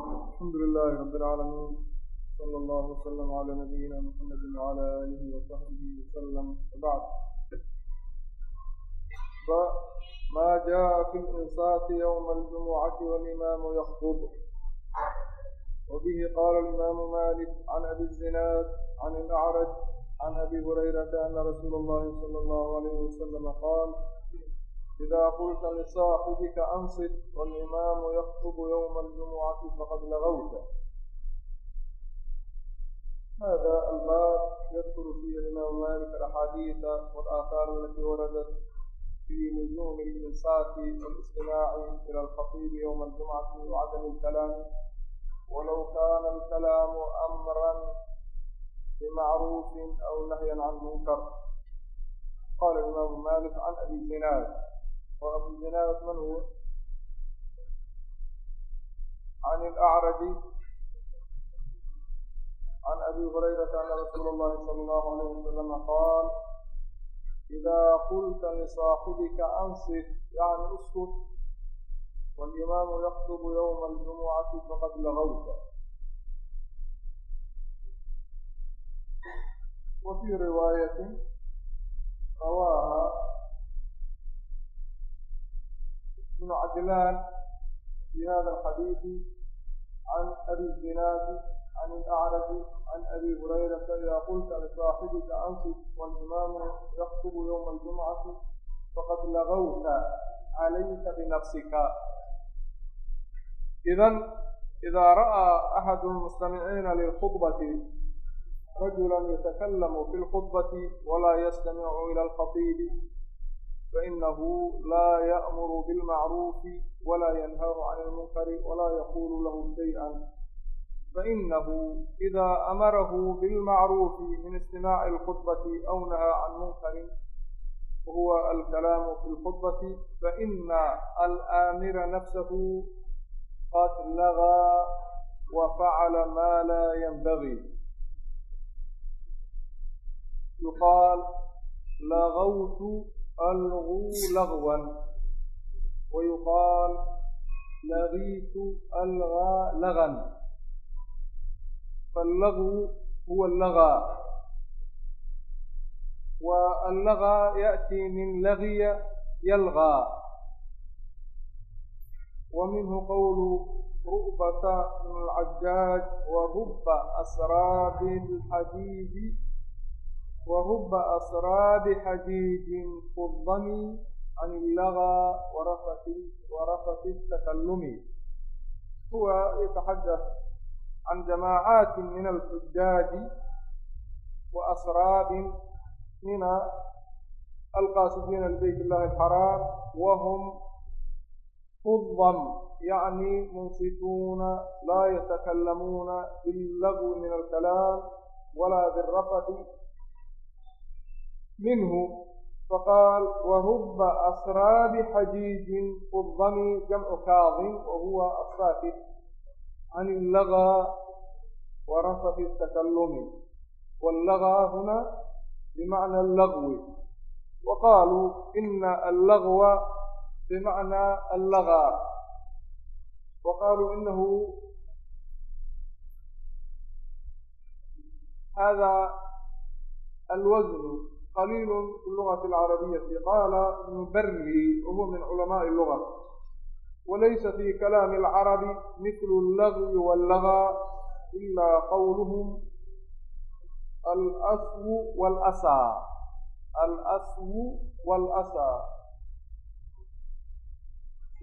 الحمد لله رب العالمين صلى الله وسلم على نبينا محمد وعلى آله وصحبه وسلم وبعد ما جاء في الإنصاف يوم الجمعة والإمام يخطب وبه قال الإمام مالك عن أبي الزناد عن الأعرج عن أبي هريرة أن رسول الله صلى الله عليه وسلم قال إذا قلت لصاحبك أنصت والإمام يخطب يوم الجمعة فقد لغوت هذا الباب يذكر فيه الإمام مالك الأحاديث والآثار التي وردت في لزوم الإنصات والاستماع إلى الخطيب يوم الجمعة وعدم الكلام ولو كان الكلام أمرا بمعروف أو نهيا عن منكر قال الإمام مالك عن أبي زناد وأبو الجنابة من هو عن الأعرج عن أبي هريرة أن رسول الله صلى الله عليه وسلم قال إذا قلت لصاحبك أنصت يعني اسكت والإمام يخطب يوم الجمعة فقد لغوت وفي رواية رواها بن عجلان في هذا الحديث عن أبي الزناد عن الأعرج عن أبي هريرة إذا قلت لصاحبك أنصت والإمام يخطب يوم الجمعة فقد لغوت عليك بنفسك إذا إذا رأى أحد المستمعين للخطبة رجلا يتكلم في الخطبة ولا يستمع إلى الخطيب فإنه لا يأمر بالمعروف ولا ينهى عن المنكر ولا يقول له شيئا فإنه إذا أمره بالمعروف من استماع الخطبة أو نهى عن منكر وهو الكلام في الخطبة فإن الآمر نفسه قد لغى وفعل ما لا ينبغي يقال لغوت ألغوا لغوا ويقال لغيت ألغى لغا فاللغو هو اللغى واللغى يأتي من لغي يلغى ومنه قول رؤبة بن العجاج ورب أسراب الحديد waruba asraabi xadiidin fudami can illagaa warafati اtakallumi huwa yataxadath can jamaacaati min alxujaaji waasraabin min alqaasidiina lbayt illahi alxaraam wahum فضم يعني منصتون لا يتكلمون باللغو من الكلام ولا بالرفث minhu faqaal waruba asraabi xajiijin fudami jamcu kaadin wahuwa asaakit can illagaa warafati takalumi wallagaa huna bimacna allagwi waqaaluu ina allagwa bimacna allagaa waqaaluu inahu hada alwasnu قليل في اللغة العربية قال ابن بري وهو من علماء اللغة وليس في كلام العرب مثل اللغو واللغى إلا قولهم الأسو والأسى الأسو والأسى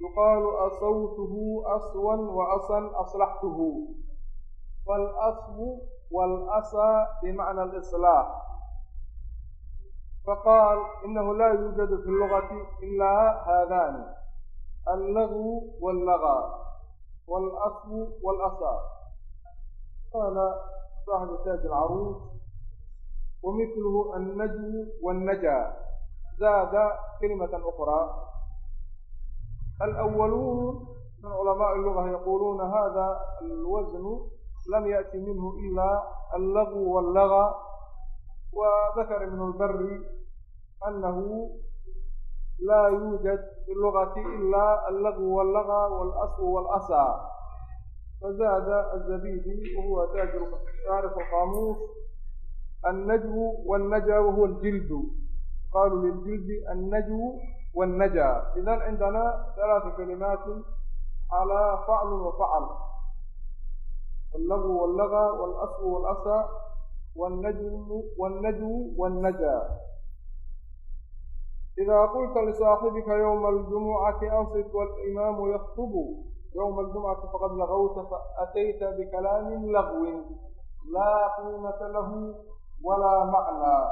يقال أسوته أسوا وأسا أصلحته فالأسو والأسى بمعنى الإصلاح faqaal inahu laa yuujadu fi lugati ilaa haadaani allagwu wallagaa waalasbu waalasaa qaala saaxibu taaj alcaruus wamithluhu annajwu wannajaa zaada kalimatan ukraa alawaluun min culamaai luga yaquuluuna hada alwasnu lam yaأti minhu ilaa allagwu wallagaa وذكر ابن البر أنه لا يوجد في اللغة إلا اللغو واللغى والأصل والأسى فزاد الزبيدي وهو تاجر عارف القاموس النجو والنجا وهو الجلد قالوا للجلد النجو والنجا إذا عندنا ثلاث كلمات على فعل وفعل اللغو واللغى والأصل والأسى والنجو والنجا إذا قلت لصاحبك يوم الجمعة أنصت والإمام يخطب يوم الجمعة فقد لغوت فأتيت بكلام لغو لا قيمة له ولا معنى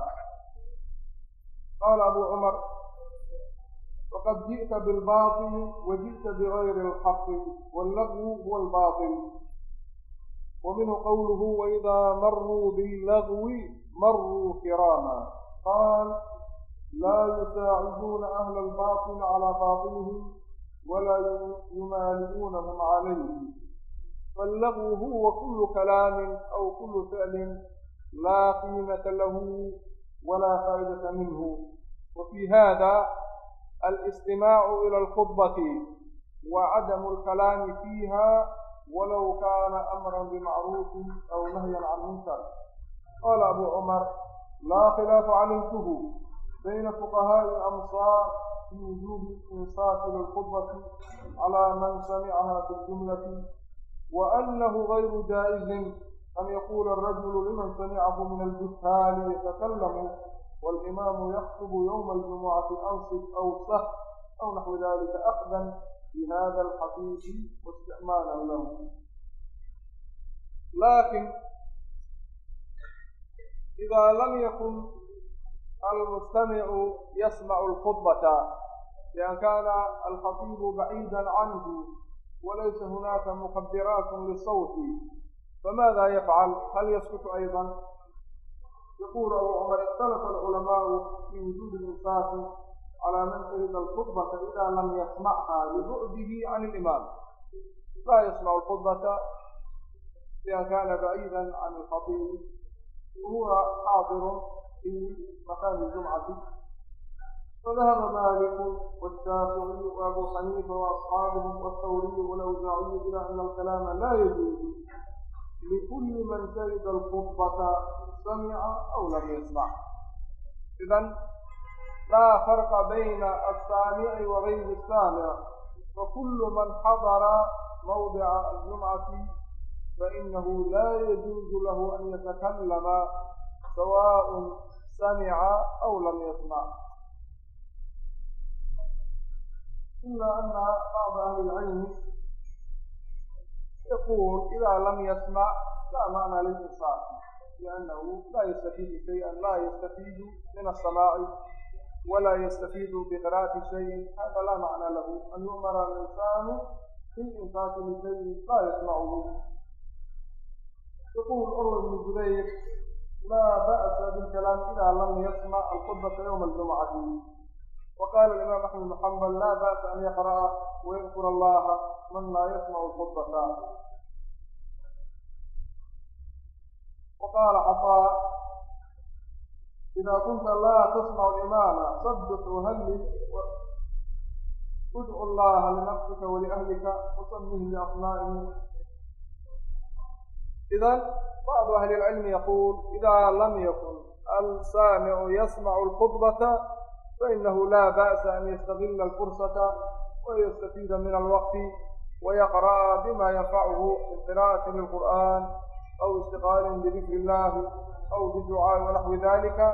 قال أبو عمر وقد جئت بالباطل وجئت بغير الحق واللغو هو الباطل ومنه قوله وإذا مروا باللغو مروا كراما قال لا يساعدون أهل الباطل على باطلهم ولا يمالئونهم عليه فاللغو هو كل كلام أو كل فعل لا قيمة له ولا فائدة منه وفي هذا الاستماع إلى الخطبة وعدم الكلام فيها walow kaana amran bimacruufin aw nahyan can munkar qaala abu cumar laa khilaafa calaykuhu bayna fuqahaai amsaar fi wujuubi insaati lilkhudbati calaa man samicaha fi ljumlati wa annahu gayru jaa'izin an yaquula arajulu liman samicahu min albustaani yatakallamu walimaamu yakhtubu yowma aljumucati ansib aw sah aw naxwi dalika aqdan في هذا الحديث واستعمالا له لكن إذا لم يكن المستمع يسمع الخطبة لأن كان الخطيب بعيدا عنه وليس هناك مخدرات للصوت فماذا يفعل؟ هل يسكت أيضا؟ يقول أبو عمر اختلف العلماء في وجود الإنصاف calaa man urida alkhudbata idaa lam yasmachaa libu'dihi can ilimaam laa yasmacu alkhudbata bian kaana baciidan can alkhatiib wahuwa xaadirun fi makaani jumcati فذهب مالك والشافعي وأبو حنيفة وأصحابهم والثوري والأوزاعي إلى أن الكلام لا يجوز لكل من شهد الخطبة سمع أو لم يسمع إذا laa farqa bayna alsaamici wa gayri saamic fakullu man xadara mawdica aljumcati fainahu laa yajuuzu lahu an yatakallama sawaaءun samica aw lam yasmac ilaa ana bacda ahli ilcilmi yaquul idaa lam yasmac laa macnaa lilinsaaq liannahu laa yastafiidu shayئa laa yastafiidu min asamaaci walaa yastafiidu biqira'ati shayin hada laa macnaa lahu an yu'mara alinsaanu fi insaati lishayin laa yasmacuhu يقول عروة بن زبير لا بأس بالكلام إذا لم يسمع الخطبة يوم الجمعة وقال الإمام أحمد بن حنبل لا بأس أن يقرأ ويذكر الله من لا يسمع الخطبة وقال عطاء إذا كنت لا تسمع الإمامة سبح وهلل وادع الله لنفسك ولأهلك وسمه بأسمائه إذا بعض أهل العلم يقول إذا لم يكن السامع يسمع الخطبة فإنه لا بأس أن يستغل الفرصة ويستفيد من الوقت ويقرأ بما ينفعه من قراءة للقرآن أو اشتغال بذكر الله أو بالدعاء ونحو ذلك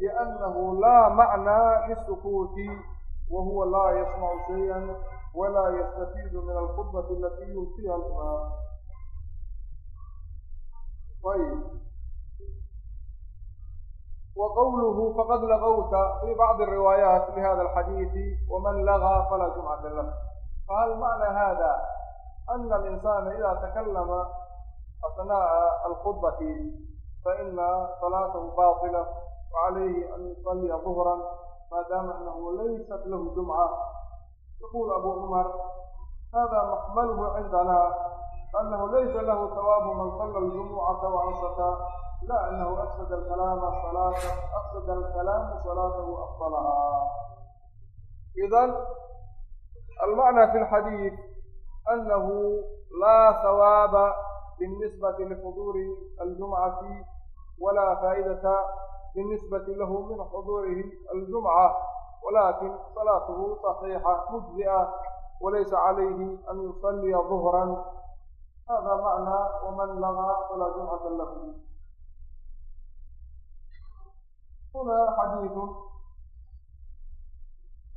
لأنه لا معنى للسكوت وهو لا يسمع شيئا ولا يستفيد من الخطبة التي يلقيها الإمام طيب وقوله فقد لغوت في بعض الروايات لهذا الحديث ومن لغى فلا جمعة له فهل معنى هذا أن الإنسان إذا تكلم أثناء الخطبة فإن صلاته باطلة وعليه أن يصلي ظهرا ما دام أنه ليست له جمعة يقول أبو عمر هذا محمله عندنا أنه ليس له ثواب من صلى الجمعة وأنصت لا أنه أفسد الكلام صلاة أفسد الكلام صلاته أفضلها إذا المعنى في الحديث أنه لا ثواب بالنسبة لحضور الجمعة ولا فائدة بالنسبة له من حضوره الجمعة ولكن صلاته صحيحة مجزئة وليس عليه أن يصلي ظهرا هذا معنى ومن لغى فلا جمعة له هنا حديث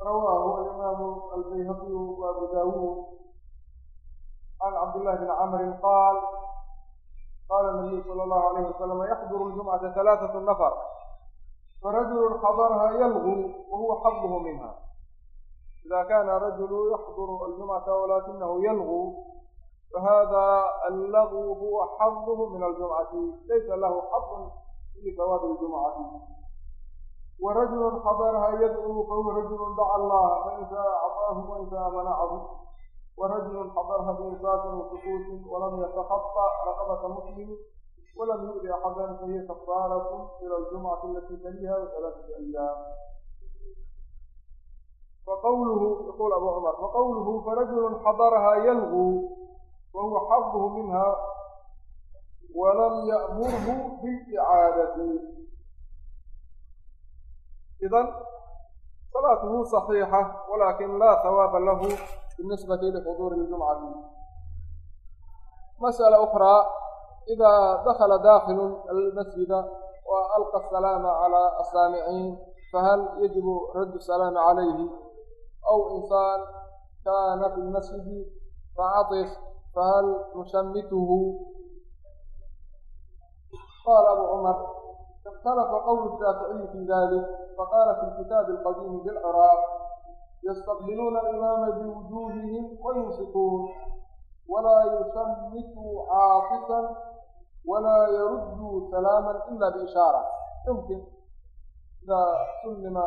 رواه الإمام البيهقي وأبو داود عن عبد الله بن عمرو قال qala nabiyu sala allahu alayhi wasalama yaxduru ljumcata halaatat nafar farajulu xadarha yalgu wahuwa xaduhu minha ida kana rajulu yaxduru aljumcata walaakinahu yalgu fahada allagw huwa xaduhu min aljumcati laysa lahu xadun fii sawaabi ljumcati warajulu xadarha yadcuu fahuwa rajulu daca allaha fain shaaa cafaahu wain shaaa manaacahu ورجل حضرها بإنصاف وسكوت ولم يتخطى رقبة مسلم ولم يؤذي أحدا فهي كفارة إلى الجمعة التي تليها بثلاثة أيام وقوله يقول أبو عمر وقوله فرجل حضرها يلغو وهو حظه منها ولم يأمره بالإعادة إذا صلاته صحيحة ولكن لا ثواب له binisbati lifuduurihi jumcati masأala ukraa idaa dakala daakilu almasjida wa alqa asalaama calaa asaamiciin fahal yajibu raddu salaama calayhi aw insaan kaana fi lmasjidi facatis fahal nushamituhu qaala abu cumar اkhtalafa qowl shaaficiyi fi dalik faqaala fi اlkitaabi اlqadiimi bilciraaq yastaqbiluuna alimaama biwujuuhihim wayunsiquun walaa yusamituu caafisan walaa yaruduu salaaman ila biishaara yumkin ida sunnima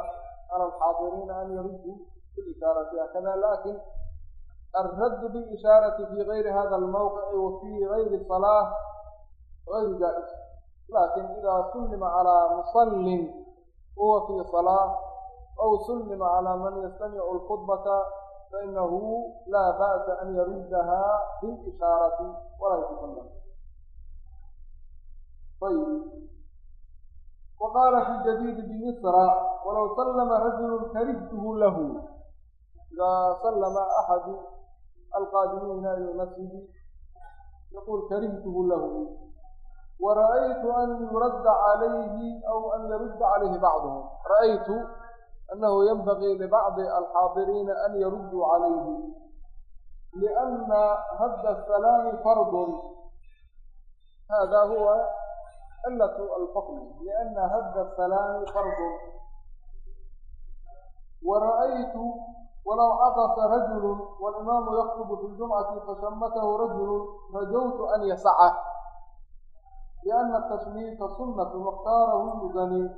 cala alxaadiriina an yaruduu biishaarati hakada lakin الرد بالإشاarة في غyri hada الmوqع وفي غyri الصلاة غyr jائز lakin إida سلma عalى مصل وهو في صلاة aw sullima calaa man yastamicu lkhudbata fainahu laa ba'sa an yaruddahaa bilishaarati walaa yusalla ayb wa qaala fi jadiidi bimisra walaw sallama rajulu karihtuhu lahu idaa sallama axadu alqaadimiina ila lmasjidi yaquul karihtuhu lahu wara'aytu an yuradda calayhi aw an yarudda calayhi bacduhum ra'aytu أنه ينبغي لبعض الحاضرين أن يردوا عليه لأن هد السلام فرض هذا هو علة الفقر لأن هد السلام فرض ورأيت ولو عطس رجل والإمام يخطب في الجمعة فشمته رجل رجوت أن يسعه لأن التشميت سنة واختاره المزني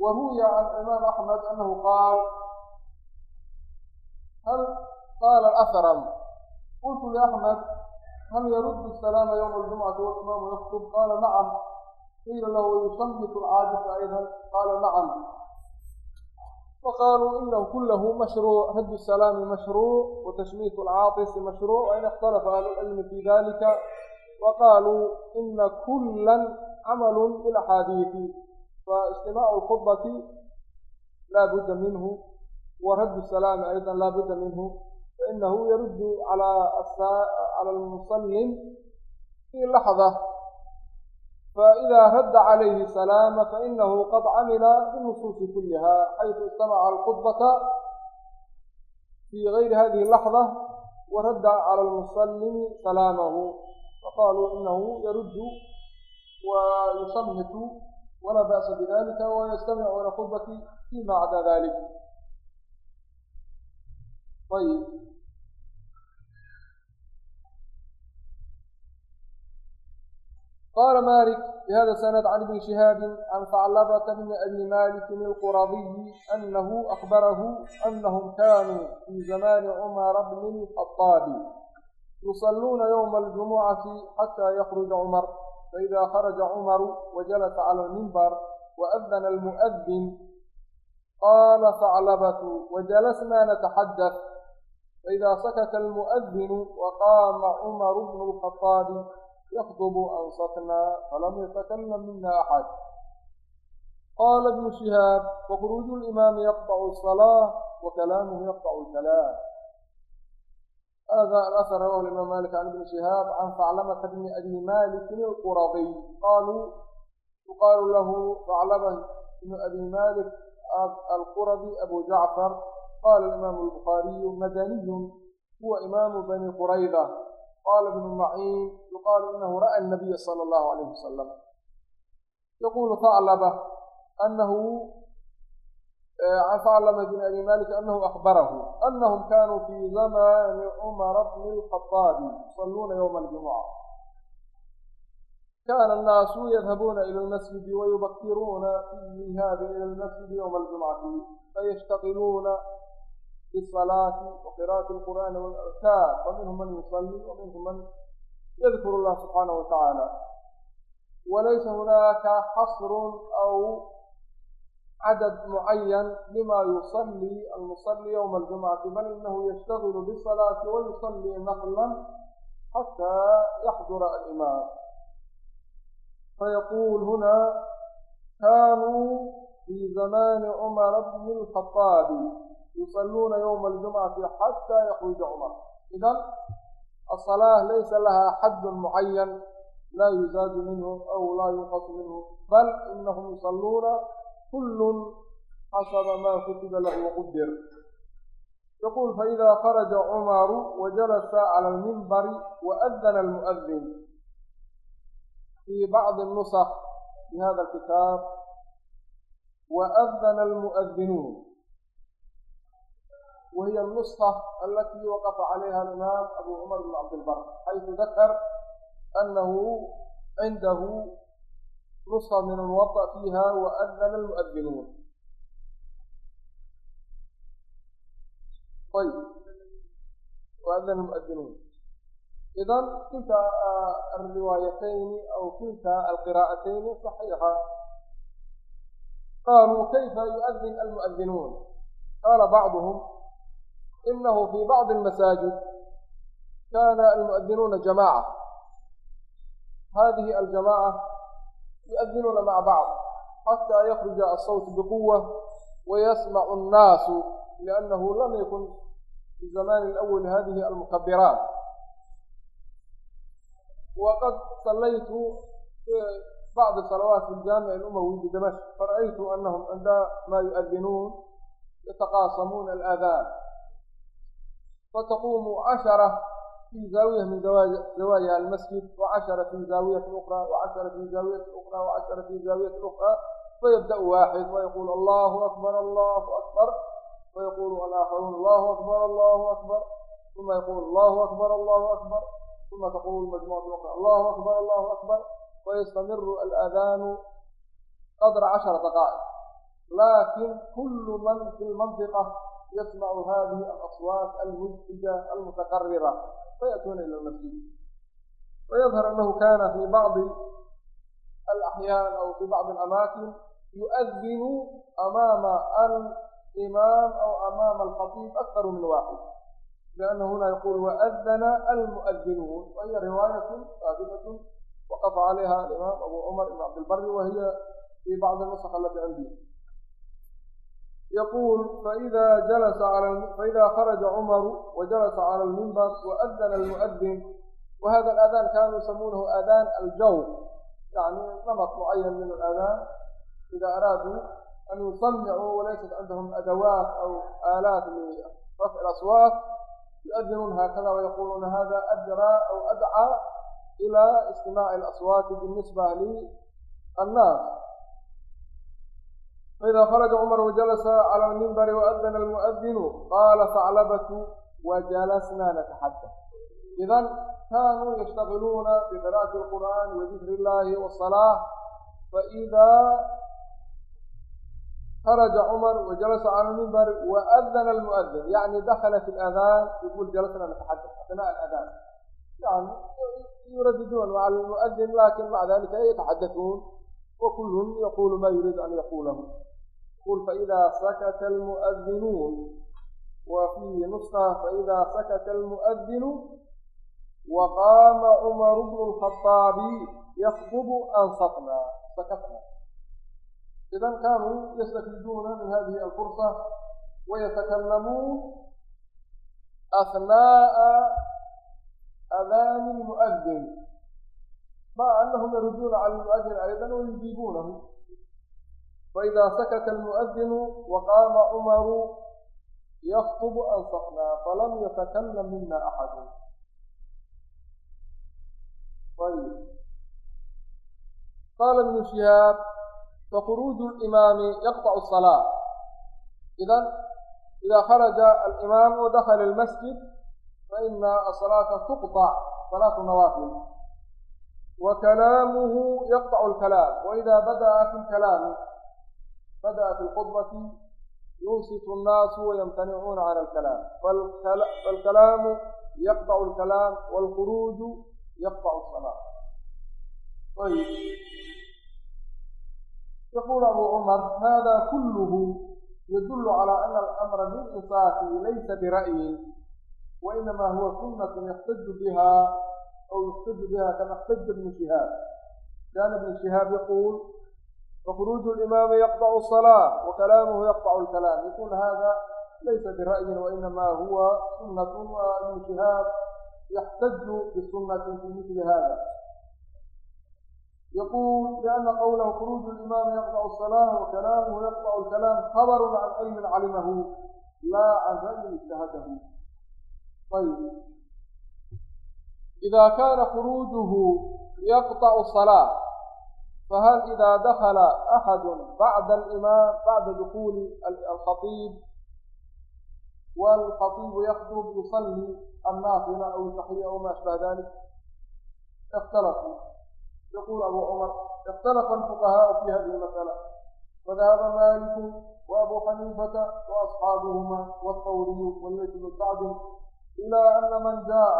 وروي عن الإمام أحمد أنه قال هل قال أثرا قلت لأحمد هل يرد السلام يوم الجمعة والإمام يخطب قال نعم قيل له يصمت العاجز أيضا قال نعم فقالوا إنه كله مشروع هد السلام مشروع وتشميت العاطس مشروع وإن اختلف أهل العلم في ذلك وقالوا إن كلا عمل بالأحاديث واستماع الخطبة لا بد منه ورد السلام أيضا لا بد منه فإنه يرد على على المسلم في لحظة فإذا رد عليه السلام فإنه قد عمل بالنصوص كلها حيث استمع الخطبة في غير هذه اللحظة ورد على المسلم سلامه فقالوا إنه يرد ويصمت walaa ba'sa bidalika wa yastamicu ila khudbati fima cada dalik ayib qala malik bihada sanad can ibni shihaabin can faclabata bni abi malikin alquradiyi anahu akbarahu anahum kanuu fii zamani cumara bni lkhaaabi yusaluuna ywma aljumucati xata yakruja cumar فإذا خرج عمر وجلس على المنبر وأذن المؤذن قال ثعلبة وجلسنا نتحدث فإذا سكت المؤذن وقام عمر بن الخطاب يخطب أنصتنا فلم يتكلم منا أحد قال ابن شهاب وخروج الإمام يقطع الصلاة وكلامه يقطع الكلام hada aar rawahu imaam malik can ibni shihaab can faclamata bni abi malikin ilquradiy qaaluu yuqaalu lahu faclama bnu abi malik alquradi abu jacfar qala imaamu lbukhaariyu madaniyun huwa imaamu bani qurayda qala bnu maciin yuqaalu inahu ra'a nabiya sala allahu alayh wasalam yaquulu faclaba anahu can saclama bn abi malik anahu akbarahu anahum kanuu fi zamani cumara bni lkhaaabi yusaluuna ywma aljumuca kana annaasu yadhabuuna ila lmasjidi wayubakiruuna fi ihaabi ila lmasjidi ywma aljumcati fayashtaqiluuna bisalaati waqira'ati lqur'aani walazkaar faminhum man yusallii waminhum man yadkuru allah subxaanahu watacaala walaysa hunaaka xasrun aw cadad mucayan lima yusallii almusalli ywma aljumcati bal inahu yashtagilu bisalaati wa yusallii naqlan xataa yaxdura alimaam fayaquul huna kaanuu fii zamaani cumara bni lkhaaabi yusaluuna ywma aljumcati xataa yaxruja cumar idan asalaa laysa lahaa xadun mucayan laa yuzaadu minhu aw laa yunqas minhu bal inahum yusaluuna كل حسب ما كتب له قدر يقول فإذا خرج عمر وجلس على المنبر وأذن المؤذن في بعض النسخ في هذا الكتاب وأذن المؤذنون وهي النسخة التي وقف عليها الإمام أبو عمر بن عبد البر حيث ذكر أنه عنده نسخة من الموطأ فيها وأذن المؤذنون طيب وأذن المؤذنون إذا كلتا الروايتين أو كلتا القراءتين صحيحة قالوا كيف يؤذن المؤذنون قال بعضهم إنه في بعض المساجد كان المؤذنون جماعة هذه الجماعة yuadinuuna maca bacd xataa yakruja asawt biquwa wayasmacu annaasu liannahu lam yakun fi zamani اlأwl hadihi almukabiraat waqad sallaytu bacd salawaat fi ljamic اlumawi bidamask faraأytu anahum cinda ma yuadinuun yataqaasamuuna alaadan fataquumu cashara في زاوية من زوايا المسجد وعشرة في زاوية أخرى وعشرة في زاوية أخرى وعشرة في زاوية أخرى فيبدأ واحد ويقول الله أكبر الله أكبر ويقول الآخرون الله أكبر الله أكبر ثم يقول الله أكبر الله أكبر ثم تقول مجموعة أخرى الله أكبر الله أكبر ويستمر الأذان قدر عشر دقائق لكن كل من في المنطقة يسمع هذه الأصوات المزعجة المتكررة fayatuuna ila masjid wayadhar anahu kana fi bacdi alaxyaan aw fi bacdi alamaakin yuadinu amaama alimaam aw amaama alkhatiib aktaru min waaxid liannahu huna yaqul waadana almuadinuun wahiy riwaayat saabitat waqafa calayha alimaam abu cumar ibn cabdilbari wahiya fi bacdi nusax alati cindi يقول فإذا جلس على فإذا خرج عمر وجلس على المنبر وأذن المؤذن وهذا الأذان كانوا يسمونه أذان الجو يعني نمط معين من الأذان إذا أرادوا أن يصنعوا وليست عندهم أدوات أو آلات لرفع الأصوات يؤذنون هكذا ويقولون هذا أدرى أو أدعى إلى استماع الأصوات بالنسبة للناس faidaa kharaja cumar wajalasa cala almimbari waadana almu'adinu qaala faclabatu wajalasnaa nataxadda idan kaanuu yashtaqiluuna biqira'ati alqur'aani wadikri illaahi wasalaa faidaa kharaja cumar wajalasa cala almimbari waadana almu'adin yacni dakala fi aladaan yaqul jalasna nataxadda athnaa aladaan yani yuradidun maca almu'adin lakin maca dalika yataxadatuun wa kulluhum yaquulu maa yuriidu an yaquulahu قل فإذا سكت المؤذنون وفيه نسخة فإذا سكت المؤذن وقام عمر بن الخطاب يخطب أنصتنا سكتنا إذا كانوا يستفيدون من هذه الفرصة ويتكلمون أثناء أذان المؤذن مع أنهم يردون على المؤذن أيضا ويجيبونه faidaa sakata almu'adinu wa qaama cumaru yaktubu ansaxnaa falam yatakalam mina axadun ayb qaala ibnu shihaab fakuruuju limaami yaqtacu salaa idan idaa kharaja alimaamu dakala almasjid faina asalaata tuqطac salaatu nawaafil wa kalaamuhu yaqطacu alkalaam waidaa bada'a fi lkalaami badaa bikhudbati yuusifu annaasu wayamtanicuuna cala alkalaam faalkalaamu yaqdacu alkalaam waalkhuruuju yaqdacu asalaa ayib yaquulu abuu cumar hada kulluhu yadullu calaa ana alamra bilinsaati laysa bira'yin wainama huwa sunnatun yaxtaju biha aw yuxtaju biha kama xtaja ibnu shihaab kaana ibnu shihaab yaquul فkروج الإmاm yqطع الصلاة وkalaamhu yqطع الkalaam يkun hada laysa برأyi وإnama huwa sunaة واجtihaad yxtj bsunaةi fي mثli hada yqul لأna qwlh kروج الإmam yqطع الصلاة وkalaamhu yqطع الkalaam habr عan cilmi calimahu laa can ra'yi اجتahadahu ayb إda kana kروجh yqطع الصلاة fahal idaa dakala axadun bacda alimaam bacda dukuuli alkhaiib waalkhaiibu yakdub yusalli annaafila aw saxiya aw ma ashbaha dalik ikhtalafuu يقول أبو عمر اختلف الفقهاء في هذه المسألة فذهب مالك وأبو حنيفة وأصحابهما والثوري والليث بن سعد إلى أن من جاء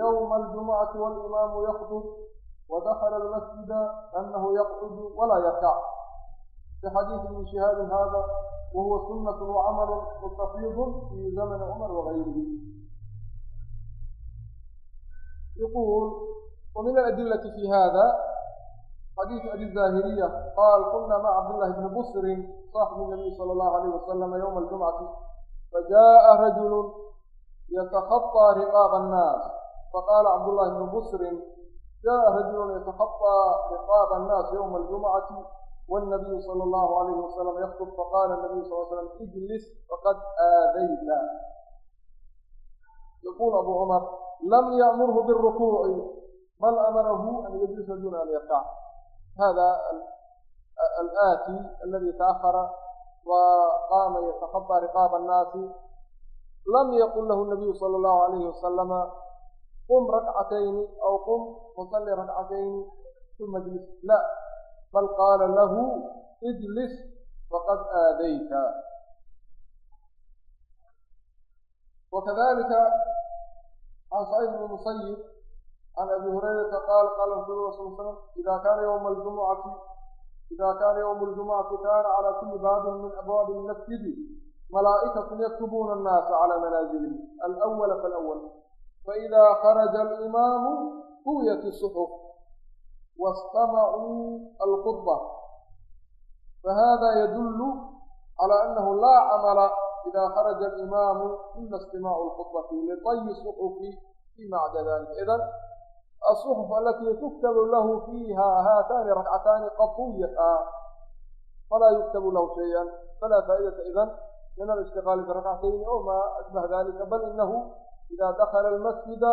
يوم الجمعة والإمام يخطب ودخل المسجد أنه يقعد ولا يركع في حديث من شهاب هذا وهو سنة وعمل مستفيض في زمن عمر وغيره يقول ومن الأدلة في هذا حديث أبي الزاهرية قال قلنا مع عبد الله بن بصر صاحب النبي صلى الله عليه وسلم يوم الجمعة فجاء رجل يتخطى رقاب الناس فقال عبد الله بن بصر جاء رجل يتخطى رقاب الناس يوم الجمعة والنبي صلى الله عليه وسلم يخطب فقال النبي صلى الله عليه وسلم اجلس فقد آذيت يقول أبو عمر لم يأمره بالركوع بل أمره أن يجلس دون أن يقع هذا الآتي الذي تأخر وقام يتخطى رقاب الناس لم يقل له النبي صلى الله عليه وسلم qum rakcatayni aw qum fasalli rakcatayni uma ijlis la bal qaala lahu ijlis faqad aadayta wakadalika can saciid bni musayib can abi hurayrata qaala qaala rasuulullah sal slam ida kaana yowma aljumucati ida kaana yowma aljumucati kaana calaa kulli baabin min abwaabi almasjidi malaa'ikatun yaktubuuna annaasa calaa manaazilihim alawala faalawl faidaa kharaja alimaamu huwiyat isuxuf wastamacuu alkhudba fahada yadullu calaa annahu laa camala idaa kharaja alimaamu ina istimaacu alkhudbati lidayi suxufi fima acda dalik idan الصحف التي تكتب له فيها هاتان ركعتان قطويتا فلا يكتب له شيئا فلا فائدة إذن من الاشتغال بركعتين أو ما أشبه ذلك بل إنه idaa dakala almasjida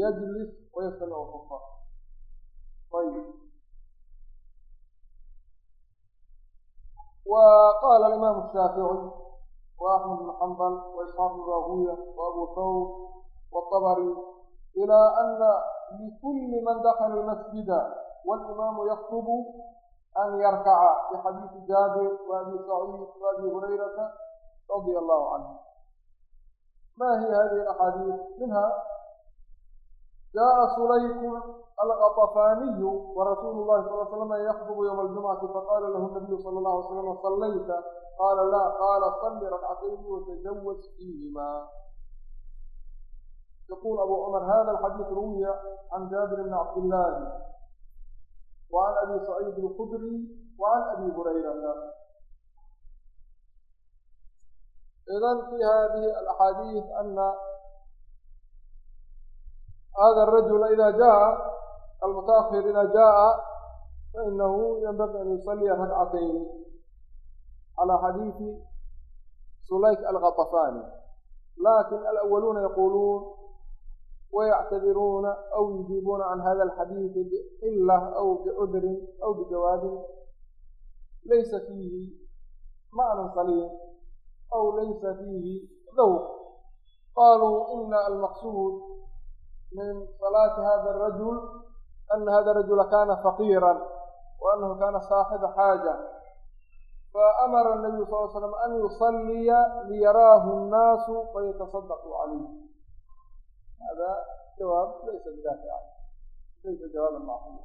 yajlis wayastamicu kufa ayib wa qaala alimaamu shaafici wa axmed bn xambal wa isxaaq bn rahuya wa abu thawb waaltabari ilaa ana likulli man dakala almasjida walimaamu yaktubu an yarkaca bixadiisi jaabir waabi saciid waabi hurayrata radia allahu canhu ما هي هذه الأحاديث منها جاء سليك الغطفاني ورسول الله صلى الله عليه وسلم يخطب يوم الجمعة فقال له النبي صلى الله عليه وسلم صليت قال لا قال صل ركعتين وتجوز فيهما يقول أبو عمر هذا الحديث روي عن جابر بن عبد الله وعن أبي سعيد الخدري وعن أبي هريرة idan fi hadihi alaxaadiis ana hada rajula ida jaa almutaahir ida jaa fainahu yanbaqi an yusaliya rakcatayn calaa xadiisi sulayk alkhatafani lakin alawaluuna yaquuluun wayactadiruuna aw yujiibuuna can hada alxadiisi bicillah aw bicudrin aw bijawaabin laysa fiihi macnan saliim aw laysa fiihi dawq qaluu ina almaqsuud min salaati hada rajul ana hada rajula kana faqiira waanahu kana saaxiba xaaja faamara nabiyu sal l slam an yusalliya liyaraahu nnaasu fayatasadaquu calayh hada jawaab laysa bidaafica laysa jawaaban macquula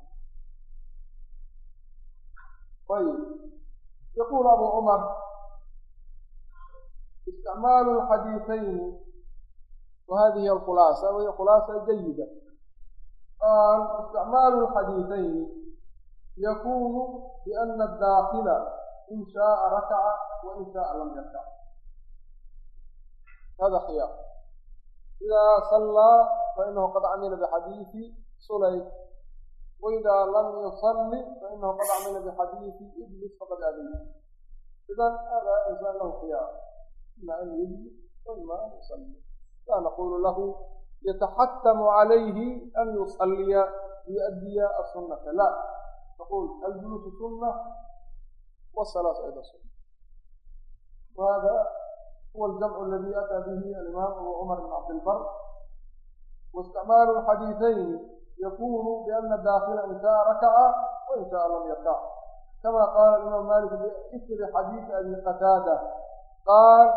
ayb yaquul abu cumar isticmaalu lxadiisayni wahadihi alkhulaasa wahiya khulaasa jayida isticmaalu lxadiisayni yakuunu biana adaakhila in shaaa rakaca wa in shaaa lam yarkac hada khiyaar idaa sallaa fainahu qad camila bixadiisi sulayd waidaa lam yusalli fainahu qad camila bixadiisi iblis faqad adayt idan hada insaan lahu khiyaar إلا أن يجلس وما يصلي لا نقول له يتحتم عليه أن يصلي يؤدي السنة لا نقول الجلوس سنة والصلاة أيضا سنة وهذا هو الجمع الذي أتى به الإمام عمر بن عبد البر واستعمال الحديثين يكون بأن الداخل إن شاء ركع وإن شاء لم يركع كما قال الإمام مالك بإثر حديث أبي قتادة qaal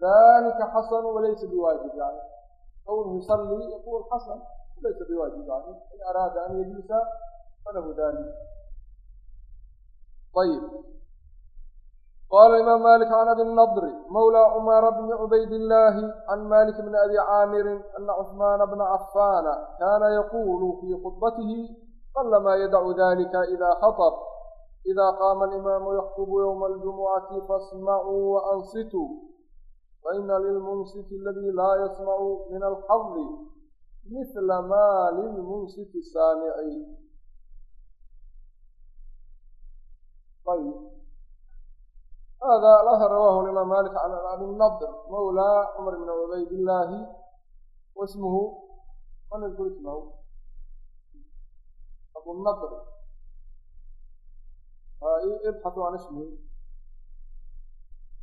dalika xasan walaysa biwaajib yani qowluhu salli yaqul xasan walaysa biwaajib yani in araada an yajlisa falahu dalik ayib qala imaam malik can abi nadri mawla cumara bni cubaydillaahi can malik bni abi caamirin ana cusmaana bna cafaana kana yaquulu fii khudbatihi qalamaa yadacu dalika ida khatab إذا قام الإمام يخطب يوم الجمعة فاسمعوا وأنصتوا فإن للمنصت الذي لا يسمع من الحظ مثل ما للمنصت السامع طيب هذا الأثر رواه الإمام مالك عن أبي النضر مولى عمر بن عبيد الله واسمه من اسمه أبو النضر ibxasu can ismihi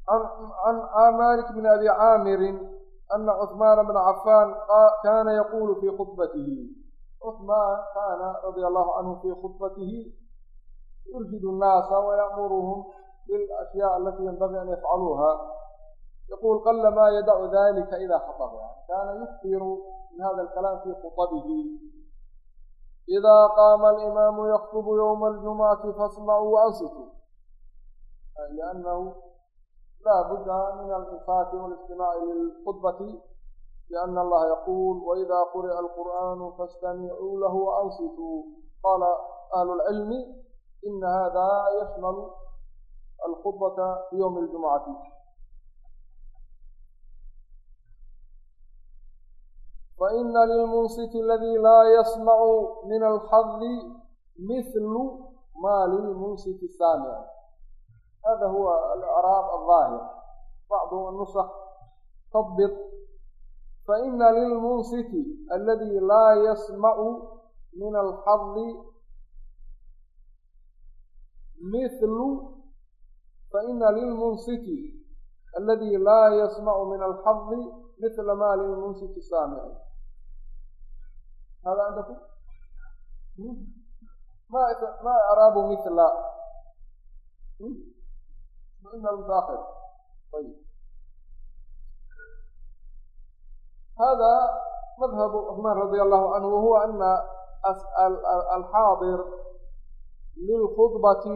can malik bn abi caamirin ana cuثmaana bna cafaan kana yaqulu fii khudbatihi cuثmaan kaana radia allahu canhu fii khudbatihi yurhidu nnaasa wayamuruhum bilashyaa alati yanbagii an yafcaluuha yaqul qala ma yadacu dalika ida xataba kaana yukfiru min hada alkalaam fii khutabihi إذا قام الإمام يخطب يوم الجمعة فاسمعوا وأنصتوا أي لأنه لا بد من الإنصات والاستماع للخطبة لأن الله يقول وإذا قرئ القرآن فاستمعوا له وأنصتوا قال أهل العلم إن هذا يشمل الخطبة في يوم الجمعة فإن للمنصت الذي لا يسمع من الحظ مثل ما للمنصت السامع هذا هو الإعراب الظاهر بعض النسخ تضبط فإن للمنصت الذي لا يسمع من الحظ مثل فإن للمنصت الذي لا يسمع من الحظ مثل ما للمنصت السامع hada andaku ma araabu mila daakir ayb hada madhab cuثman radi allahu canhu wahuwa ana alxaadir lilkhudbati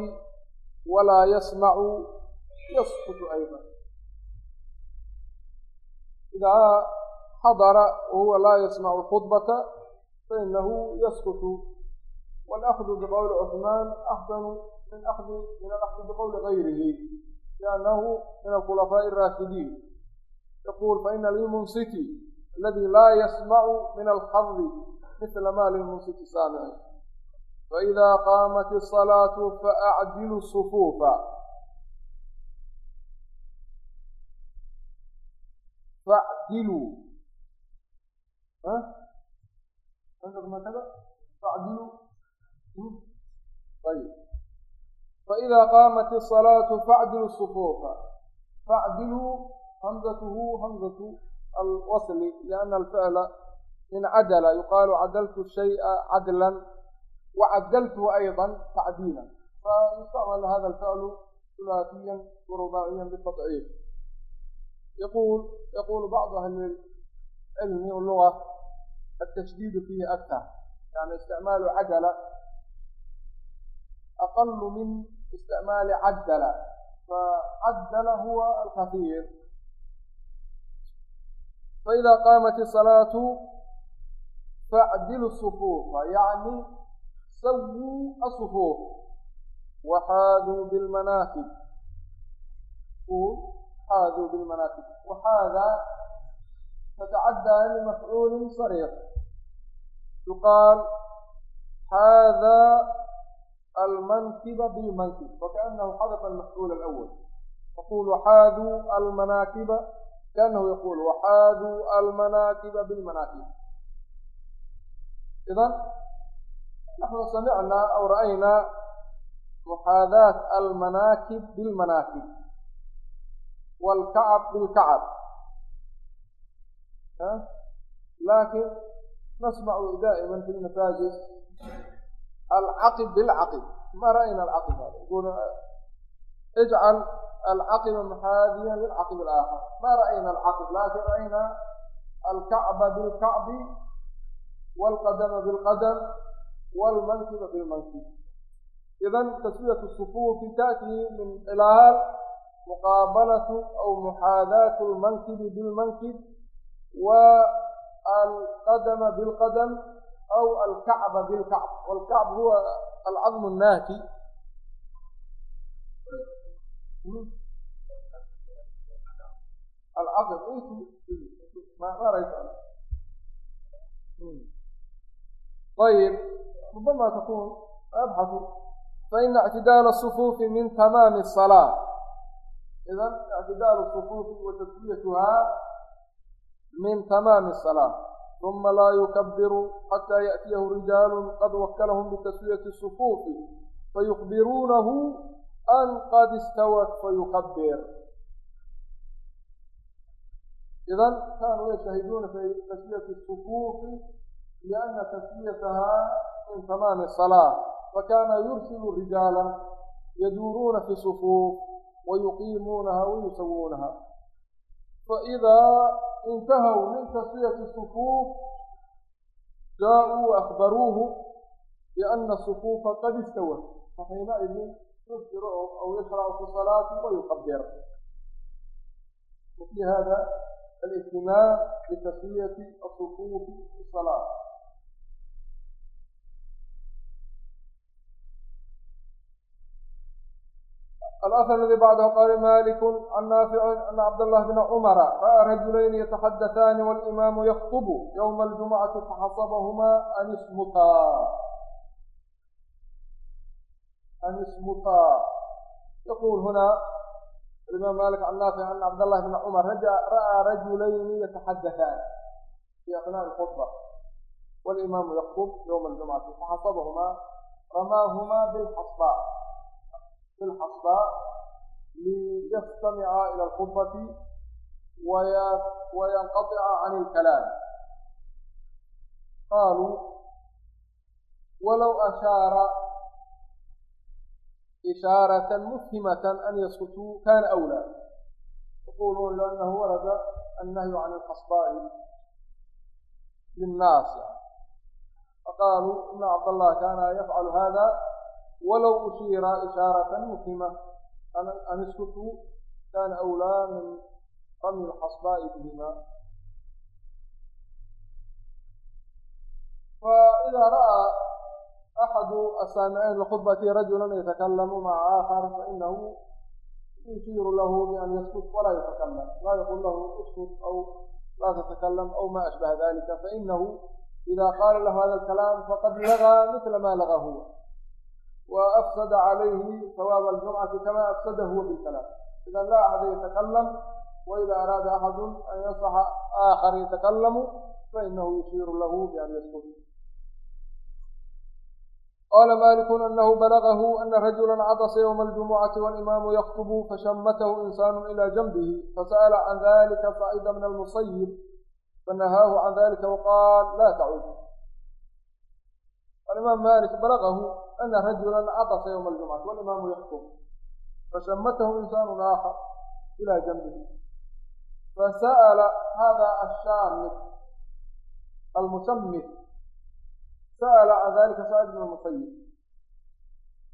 walaa yasmacu yaskutu aydan idaa xadara wahuwa laa yasmacu khudbata فإنه يسقط والأخذ بقول عثمان أحسن من أخذ من الأخذ بقول غيره لأنه من الخلفاء الراشدين يقول فإن للمنصت الذي لا يسمع من الحظ مثل ما للمنصت سامع فإذا قامت الصلاة فأعدلوا الصفوف فاعدلوا ها؟ Hmm. faidaa qaamat isalaatu facdilu sufuufa facdilu hamzatuhu hamzatu alwasli liana alficla in cadala yuqaalu cadaltu shaya cadlan wacadaltu ayضa tacdiila fayustacmal hada alficlu hulaafiya warubaaciya bitaciif yaqul bacdu ahli cilmi luga التشديد فيه أكثر يعني استعمال عدل أقل من استعمال عدل فعدل هو الخفيف فإذا قامت الصلاة فاعدلوا الصفوف يعني سووا الصفوف وحاذوا بالمناكب حاذوا بالمناكب وحاذا تتعدى لمفعول صريح يقال هذا المنكب بالمنكب وكأنه حذف المفعول الأول يقول وحاذوا المناكب كأنه يقول وحاذوا المناكب بالمناكب إذا نحن سمعنا أو رأينا محاذاة المناكب بالمناكب والكعب بالكعب لكن nasmacu daa'iman fi masaajid alcaqib bilcaqib ma ra'ayna alcaqib ijcal alcaqiba muxaadiyan lilcaqib alaakhar ma ra'ayna alcaqib laakin ra'ayna alkacba bilkacbi waalqadama bilqadam waalmankiba bilmankib idan taswiyatu sufuufi ta'tii min khilaal muqaabalatu aw muxaadaatu lmankibi bilmankib wa الqdم bاlqdم أو الkacb bاlkacb واlkacb huwa alcظم الnاki ayb رubama tkun abxaثu faإna اعtidاal الصفوف min tamaam الصلاة إذa اعtidاal الصفوف وتسwiyatuhaa min tamaami asalaa uma laa yukabiru xataa yaأtiyahu rijaalu qad wakalahum bitaswiyati sufuufi fayukbiruunahu an qad istawat fayukabir idan kaanuu yashtahiduuna fi taswiyati sufuufi lianna taswiyatahaa min tamaami asalaa fakana yursilu rijaala yaduuruuna fi sufuuf wayuqiimuunaha wayusawuunaha faidaa انتهوا من تسوية الصفوف جاءوا أخبروه بأن الصفوف قد استوت فحينئذ يفطر أو يشرع في الصلاة ويقدر وفي هذا الاهتمام بتسوية الصفوف في الصلاة والأثر لبعده قال مالك عن نافع أن عبد الله بن عمر رأى رجلين يتحدثان والإمام يخطب يوم الجمعة فحصبهما أن اصمتا أن اصمتا يقول هنا الإمام مالك عن نافع أن عبد الله بن عمر رأى رجلين يتحدثان في أثناء الخطبة والإمام يخطب يوم الجمعة فحصبهما رماهما بالحصباء في الحصباء ليستمع إلى الخطبة وينقطع عن الكلام قالوا ولو أشار إشارة مفهمة أن يسكتوا كان أولى يقولون لأنه ورد النهي عن الحصباء للناس فقالوا إن عبد الله كان يفعل هذا walow ushiira ishaaratan mukima an iskutu kaana awlaa min rami lxasbaa'i bihima فإذا رأى أحد السامعين لخطبة رجلا يتكلم مع آخر فإنه يشير له بأن يسكت ولا يتكلم لا يقول له اسكت أو لا تتكلم أو ما أشبه ذلك فإنه إذا قال له هذا الكلام فقد لغى مثل ما لغى هو وأfsd عalayhi sawاab الجumcaةi kama afsada huwa bاkalaam إida laa axada yataklm وإida araada axadu an yaصxa aakhar yatakallamu fainahu yushiiru lahu bian yskut qala maliku anahu balagahu ana rajula cadasa ywma اljumucaةi wاlimaamu yaktubu fashamatahu insan ilى janbihi fasأla can dalika sacida min almusayib fanahaahu can dalika waqaal la tacud imaam malik balagahu أن رجلا عطس يوم الجمعة والإمام يحكم فشمته إنسان آخر إلى جنبه فسأل هذا الشامت المشمت سأل عن ذلك سعد بن المسيب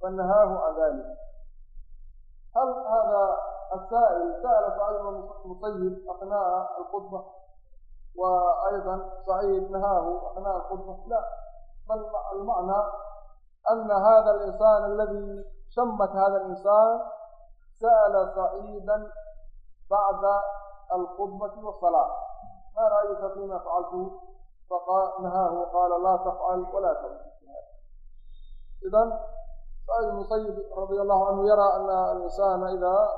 فنهاه عن ذلك هل هذا السائل سأل سعد بن المسيب أثناء الخطبة وأيضا سعيد نهاه أثناء الخطبة لا بل المعنى أن هذا الإنسان الذي شمت هذا الإنسان سأل صعيدا بعد الخطبة والصلاة ما رأيك فيما فعلت فقال نهاه قال لا تفعل ولا تمشي إذا سعيد المسيب رضي الله عنه يرى أن الإنسان إذا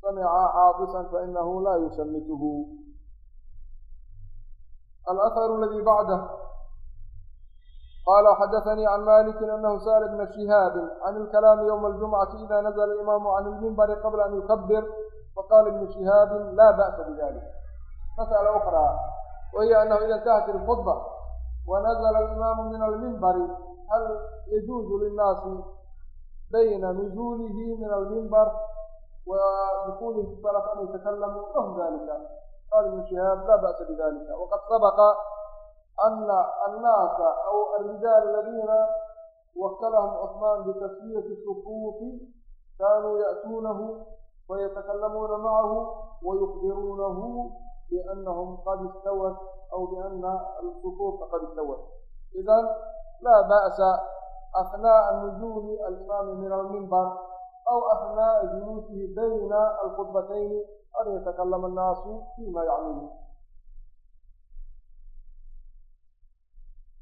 سمع عابسا فإنه لا يشمته الأثر الذي بعده قال xdثني عن مالك أنه سأل ابن شهاب عن الكلام يوم الجمعة إذا نزل الإمام عن المنبر قبل أن يكبر فقال بن شهاaب لا بأس بذلك مسألة أخرى وهي أنه إذا انتهت الخطبة ونزل الإmام من المنبر هل يجوز للناas بين نزوله من المنبر ودخوله في الصلاة أن يتكلموا له ذلك قال بن شهاaب لا بأس بذلك وqad سبق أن الناس أو الرجال الذين وكلهم عثمان بتسوية الصفوف كانوا يأتونه ويتكلمون معه ويخبرونه بأنهم قد استوت أو بأن الصفوف قد استوت إذا لا بأس أثناء نزول الإمام من المنبر أو أثناء جلوسه بين الخطبتين أن يتكلم الناس فيما يعنيه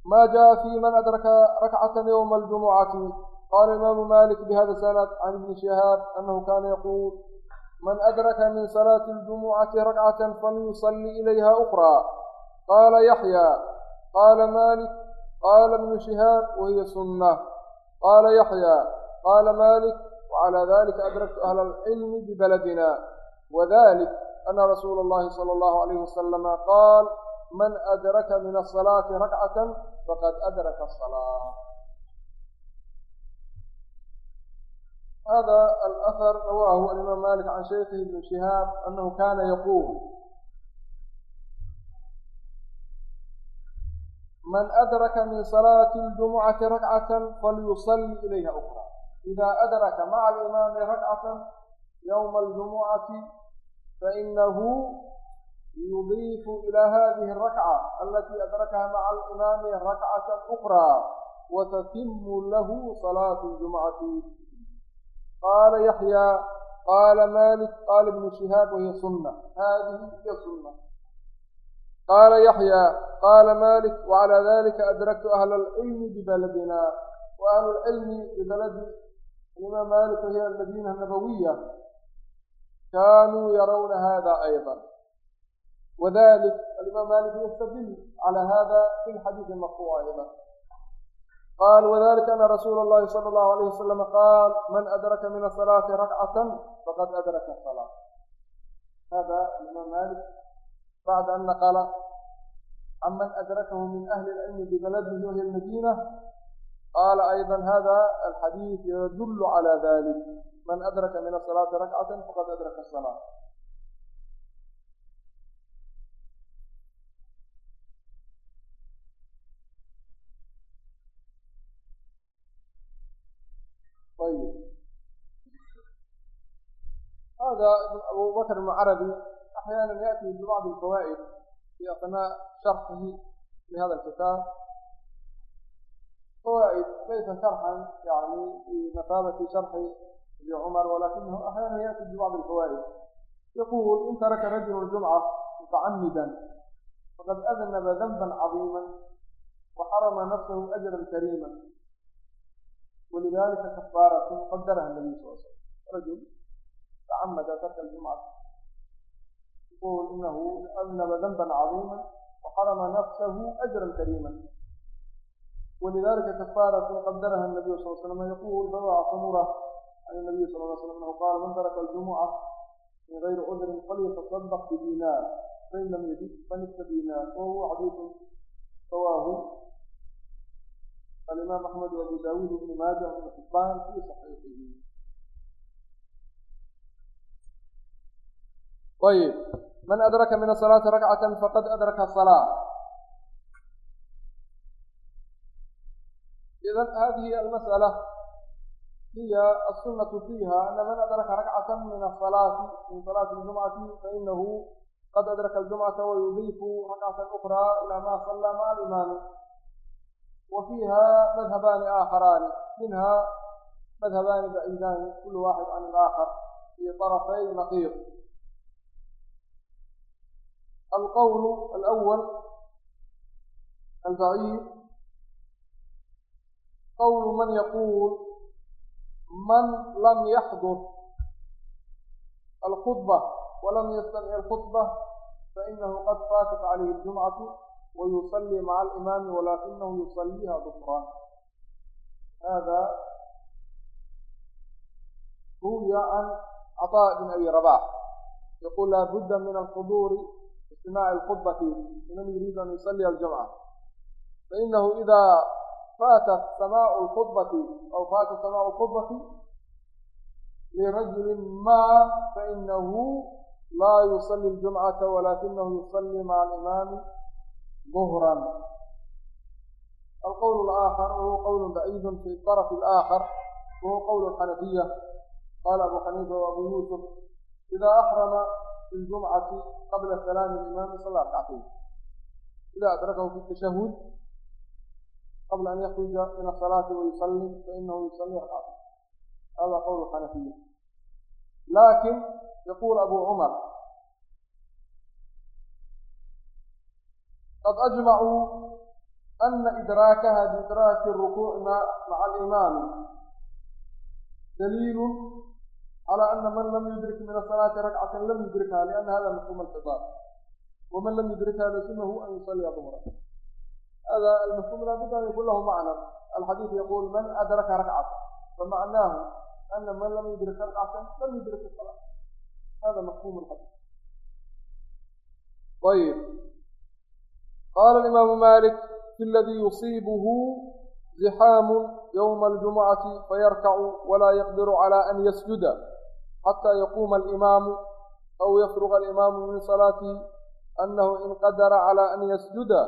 ma jaءa fi man adraka rakcatan ywma اljumucati qala imaamu malik bihada sanad can ibni shihaab anahu kana yaquul man adraka min salaati اljumucati rakcatan falyusali ilayha ukra qala yaxya qala malik qala ibnu shihaab wahiya sunna qala yaxya qala malik wcalى dalika adraktu ahla alcilmi bibaladina wadalik ana rasuula اllahi salى اllahu عalayh wasalama qaal man adraka min asalaati rakcatan faqad adraka asalaa hada alahar rawaahu alimaam malik can shaykhihi ibn shihaab anahu kana yaquul man adraka min salaati اljumucati rakcatan falyusali ilayha ukra ida adraka maca alimaami rakcatan ywma aljumucati fainahu yudiifu ilaa hadihi arakca alatii adrakaha maca alimaami rakcatan ukraa watatimu lahu salaatu ljumcati qaala yaxyaa qaala malik qaala ibnu shihaab wahiya sunna haadihi hiya sunna qaala yaxyaa qaala malik wacalaa dalika adraktu ahla alcilmi bibaladina wa ahlu lcilmi bibaladi alimaam malik wahiya almadiina nabawiya kaanuu yarawna hada aydan وذلك الإمام مالك يستدل على هذا في الحديث المرفوع أيضا قال وذلك أن رسول الله صلى الله عليه وسلم قال من أدرك من الصلاة ركعة فقد أدرك الصلاة هذا الإمام مالك بعد أن نقل عمن أدركه من أهل العلم ببلده وهي المدينة قال أيضا هذا الحديث يدل على ذلك من أدرك من الصلاة ركعة فقد أدرك الصلاة هذا أبو بكر المعربي أحيانا يأتي ببعض الفوائد في أثناء شرحه لهذا الكتاب فوائد ليس شرحا يعني بمثابة شرح لعمر ولكنه أحيانا يأتي ببعض الفوائد يقول إن ترك رجل الجمعة متعمدا فقد أذنب ذنبا عظيما وحرم نفسه أجرا كريما ولذلك كفارة قدرها النبي صلى الله عليه وسلم رجل تعمد ترك الجمعة يقول إنه أذنب ذنبا عظيما وحرم نفسه أجرا كريما ولذلك كفارة قدرها النبي صلى الله عليه وسلم يقول بضع سمرة عن النبي صلى الله عليه وسلم أنه قال من ترك الجمعة من غير عذر فليتصدق بدينار فإن لم يجد فنصف دينار وهو حديث رواه الإمام أحمد وأبو داود بن ماجه بن حبان في صحيحه ayb man adraka min asalaati rakcatan faqad adraka salaa idan hadihi almas'ala hiya asunatu fiiha ana man adraka rakcatan min asalaati min salaati ljumcati fainahu qad adraka aljumcata wayudiifu rakcatan ukra ilaa maa sallaa maca alimaami wa fiiha madhabaani aakharaani minha madhabaani baciidaani kulu waaxid can alaakhar fii طarafay naqiir القول الأول البعيد قول من يقول من لم يحضر الخطبة ولم يستمع الخطبة فإنه قد فاتت عليه الجمعة ويصلي مع الإمام ولكنه يصليها ظهرا هذا روي عن عطاء بن أبي رباح يقول لا بد من الحضور istimaaci alkudbati liman yuriidu an yusalliya aljamca fainahu idaa faatat samaau lkudbati aw faata samaau lkudbati lirajulin maa fainahu laa yusalli ljumcata walaakinahu yusalli maca alimaami duhran alqowl alaakhar wahuwa qowl baciidun fi طaraf alaakhar wahuwa qowl xanafiya qaala abu xaniifa wa abu yuusuf idaa axrama في الجمعة قبل سلام الإمام صلاة ركعتين إذا أدركه في التشهد قبل أن يخرج من الصلاة ويصلي فإنه يصلي ركعتين هذا قول الحنفية لكن يقول أبو عمر قد أجمعوا أن إدراكها بإدراك الركوع مع الإمام دليل calaa ana man lam yudrik min asalaati ragcatan lam yudrikha liana hada mafhuum alxidaar waman lam yudrikha lazimahu an yusalliya duhra hada almafhuum laabudda an yakun lahu macna alxadiid yaquul man adraka rakcata famacnaahu ana man lam yudrik rakcatan lam yudrik asalaa hada mafhuum alxadiid ayb qaala imaamu malik fi ladii yusiibuhu زحام يوم الجمعة فيركع ولا يقدر على أن يسجد xataa yaquuma alimaamu aw yafruqa alimaamu min salaatihi annahu in qadara calaa an yasjuda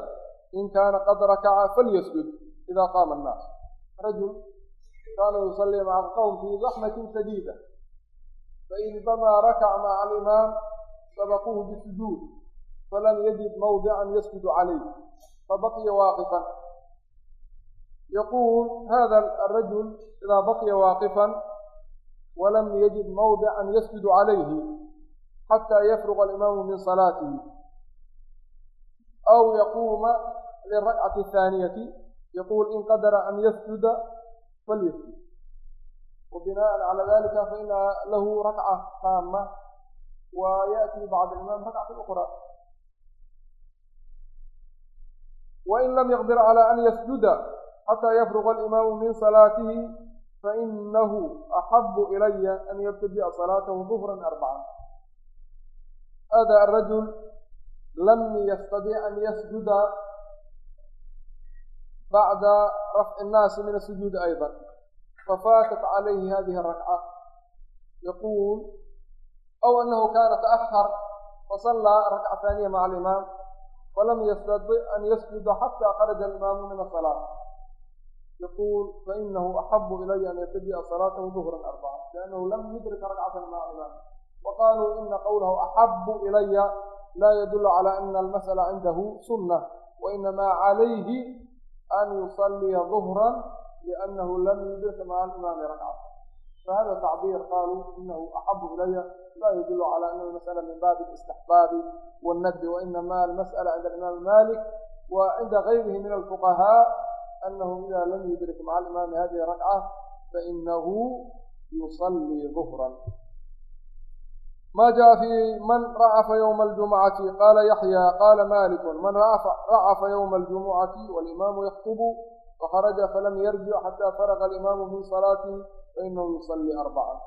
in kaana qad rakaca falyasjud idaa qaama annaas rajul kaana yusallii maca qowm fii zaxmatin shadiida fain bamaa rakaca alimaam sabaquuhu bisujuud falam yajid mawdican yasjudu calayh fabaqiya waaqifan yaquul hada arajul idaa baqiya waaqifan walam yajid mawdican yasjudu calayhi xataa yafruqa alimaamu min salaatihi aw yaquuma lilrakcati athaaniyati yaquul in qadara an yasjuda falyasjud wa binaءan dalika fainaha lahu rakca taama wa yaأtii bacd imaam rakcata uqra wain lam yaqdir calى an yasjuda xataa yafruqa alimaamu min salaatihi fainahu axabu ilaya an yabtadi'a salaatahu dufran arbacan hada arajul lam yastadic an yasjuda bacda rafci الnaasi min asujuudi ayda fafaatat calayhi hadihi arakca yaquul aw anahu kaana taأhar fasallaa rakca ثaaniya maca alimaam falam yastadic an yasjuda xata kharaja alimaamu min asalaa يقول فإنه أحب إلي أن يبتدئ صلاته ظهرا أربعة لأنه لم يدرك ركعة مع الإمام وقالوا إن قوله أحب إلي لا يدل على أن المسألة عنده سنة وإنما عليه أن يصلي ظهرا لأنه لم يدرك مع الإمام ركعة فهذا تعبير قالوا إنه أحب إلي لا يدل على أن المسألة من باب الاستحباب والند وإنما المسألة عند الإمام مالك وعند غيره من الفقهاء أنه إذا لم يدرك مع الإمام هذه الركعة فإنه يصلي ظهرا ما جاء في من رعف يوم الجمعة قال يحيى قال مالك من رعف, رعف يوم الجمعة والإمام يخطب فخرج فلم يرجع حتى فرغ الإمام من صلاته فإنه يصلي أربعة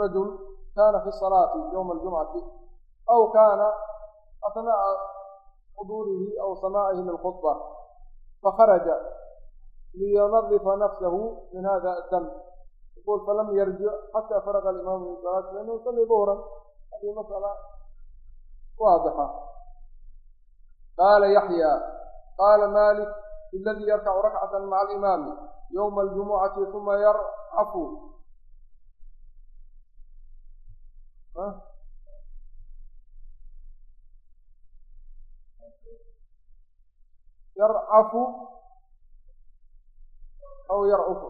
رجل كان في الصلاة يوم الجمعة أو كان أثناء حضوره أو سماعه للخطبة فخرج لينظف نفسه من هذا الدم يقول فلم يرجع حتى فرغ الإمام من صلاته لأنه يصلي ظهرا هذه مسألة واضحة قال يحيى قال مالك الذي يركع ركعة مع الإمام يوم الجمعة ثم يرعف yarcafu aw yarcufu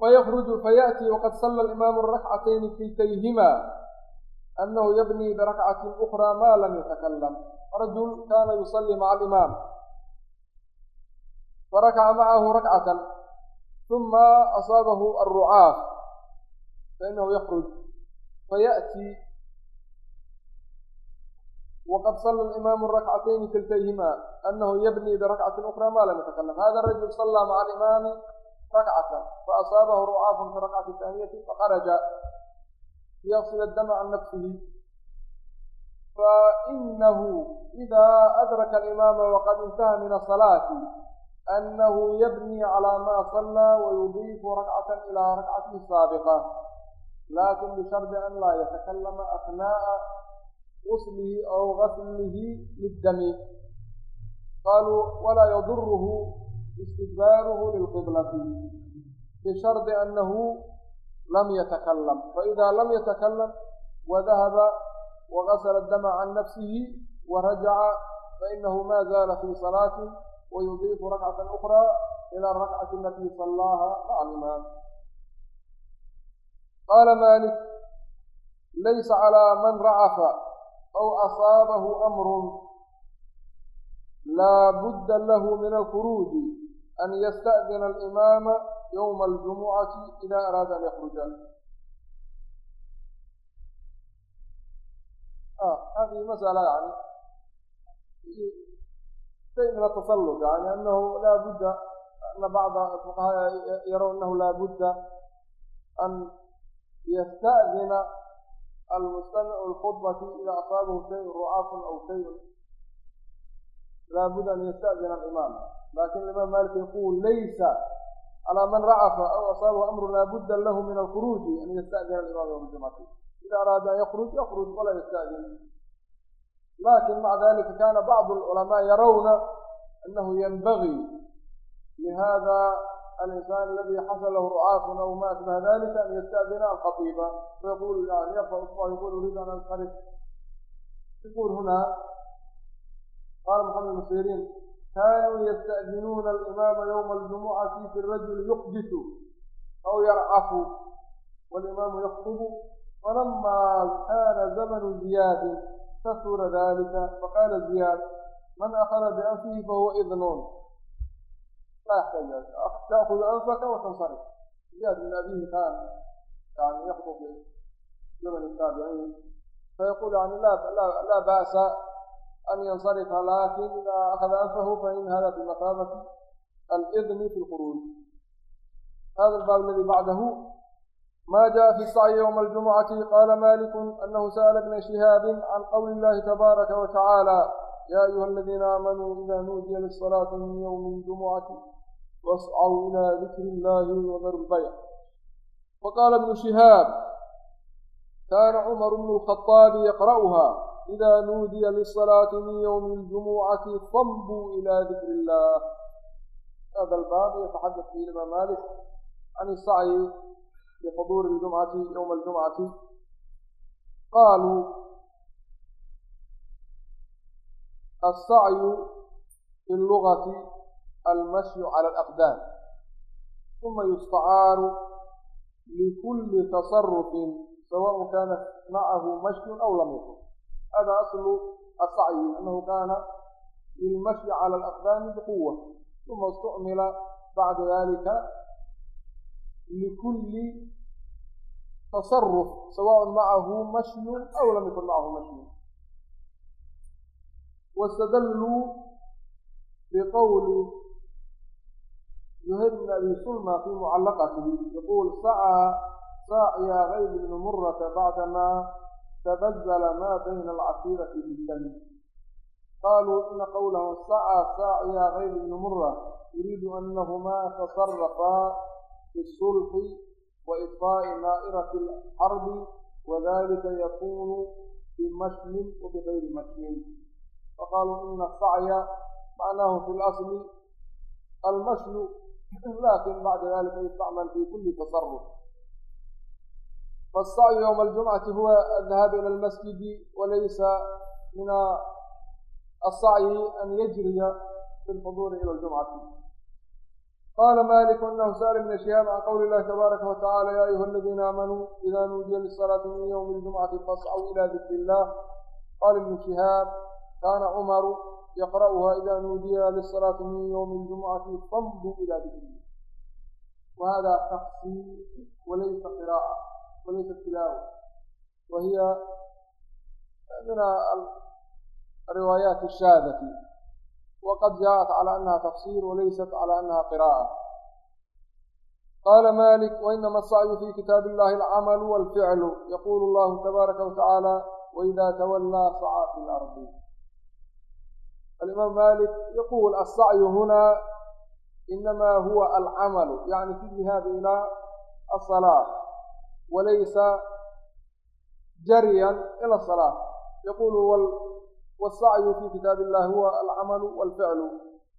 fayakruju fayaأtii waqad salla alimaamu rakcatayni kitayhima anahu yabnii birakcatin ukraa maa lam yatakalam rajul kaana yusallii maca alimaam farakaca macahu rakcatan uma asaabahu alrucaaf fainahu yakruj fayaأtii وqad صلى الإmام ركcتين كلتyهmا أنه ybني بركcة أخرى ma lم يتkلم hذا الرجل صلى مع الإmام ركcة فأصاaبه رcاaف في ركcة ثانية فخرجa ليغسل الdم عن نفسه فإنه إذا أdرك الإmام وqad انتهى من الصلاة أنه ybني على mا صلى ويضيف ركcة إلى ركcته الساaبقة لكن بشhرط أn lا يتkلم أثناء غuslihi aw gaslihi liddami qaluu walaa yadurhu istidbaaruhu lilqiblati bishardi anahu lam yatakalam faidaa lam yatakalam wadahaba wagasla dama can nafsihi warajaca fainahu ma zaala fii salaati wayudiifu rakcata ukra ila arakcati alatii salaaha faclimaa qaala malik laysa calaa man racafa aw asaabahu amrun laa budda lahu min alkhuruuji an yasta'dina alimaama yowma aljumucati ida araada an yakhruja هذه مسألة يعني شيء من التسلط يعني أنه لا بد أن بعض الفقهاء يرون أنه لا بد أن يستأذن almustamicu lkhudbati idaa asaabahu shayun rucaafun aw shayun laabuda an yasta'dina alimaam laakin imaam maalik yaquul laysa calaa man racafa aw asaabahu amru laabudda lahu min alkhuruuji an yasta'dina alimaam yowma jumcati ida araada an yakruj yakruj walaa yasta'din lakin maca dalika kana bacdu alculamaa yarawna annahu yanbagii lihada الإنسان الذي حصل له رعاف أو ما أشبه ذلك أن يستأذن الخطيب فيقول يعني يرفع إصبعه يقول أريد أن أنصرف يقول هنا قال محمد المسيرين كانوا يستأذنون الإمام يوم الجمعة في الرجل يقدس أو يرعف والإمام يخطب فلما كان زمن زياد كثر ذلك فقال زياد من أخذ بأنفه فهو إذنون تأخذ أنفك وتنصرف زياد بن أبيه كان يعني يخطب في التابعين فيقول يعني لا لا بأس أن ينصرف لكن إذا أخذ أنفه فإن هذا بمثابة الإذن في الخروج هذا الباب الذي بعده ما جاء في السعي يوم الجمعة قال مالك أنه سأل ابن شهاب عن قول الله تبارك وتعالى يا أيها الذين آمنوا إذا نودي للصلاة من يوم الجمعة واسعوا إلى ذكر الله وذروا البيع وقال ابن شهاب كان عمر بن الخطاب يقرأها إذا نودي للصلاة من يوم الجمعة فامضوا إلى ذكر الله هذا الباب يتحدث فيه مالك عن السعي لحضور الجمعة يوم الجمعة قالوا السعي في اللغة almashyu cala alaqdaam uma yustacaaru likulli tasarufin sawaءu kaana macahu mashyun aw lam yakun hada aslu asacyi annahu kaana lilmashyi cala alaqdaami biquwa uma istucmila bacda dalika likulli tasaruf sawaء macahu mashyun aw lam yakun macahu mashyun wastadalluu biqowli زهير بن أبي سلمى في معلقته يقول سعى ساعي غيب بن مرة بعدما تبذل ما بين العشيرة بالدم قالوا إن قوله سعى ساعي غيب بن مرة يريد أنهما تصرفا بالصلح الصلح وإطفاء نائرة الحرب وذلك يكون بمشن وبغير مشمل فقالوا إن السعي معناه في الأصل المشل lakin bacda dalika yustacmal fi kuli tasaruf faالsacyu ywma اljumcati huwa adhahabu ilى اlmasjidi walaysa min asacyi an yajriya fi lxuduuri ilى اljumcati qala maliku anahu sa'l ibn shihaab can qowli illahi tabaaraka watacaala ya ayuha aladiina aamanuu ida nuudiya lisalaati min ywmi اljumcati fascw ila dikri اllah qala ibnu shihaab kana cmaru يقرأها إذا نودي للصلاة من يوم الجمعة فامضوا إلى ذكر الله وهذا تقسيم وليس قراءة وليس تلاوة وهي من الروايات الشاذة وقد جاءت على أنها تفسير وليست على أنها قراءة قال مالك وإنما السعي في كتاب الله العمل والفعل يقول الله تبارك وتعالى وإذا تولى سعى في الأرض الإمام مالك يقول السعي هنا إنما هو العمل يعني في الذهاب إلى الصلاة وليس جريا إلى الصلاة يقول والسعي في كتاب الله هو العمل والفعل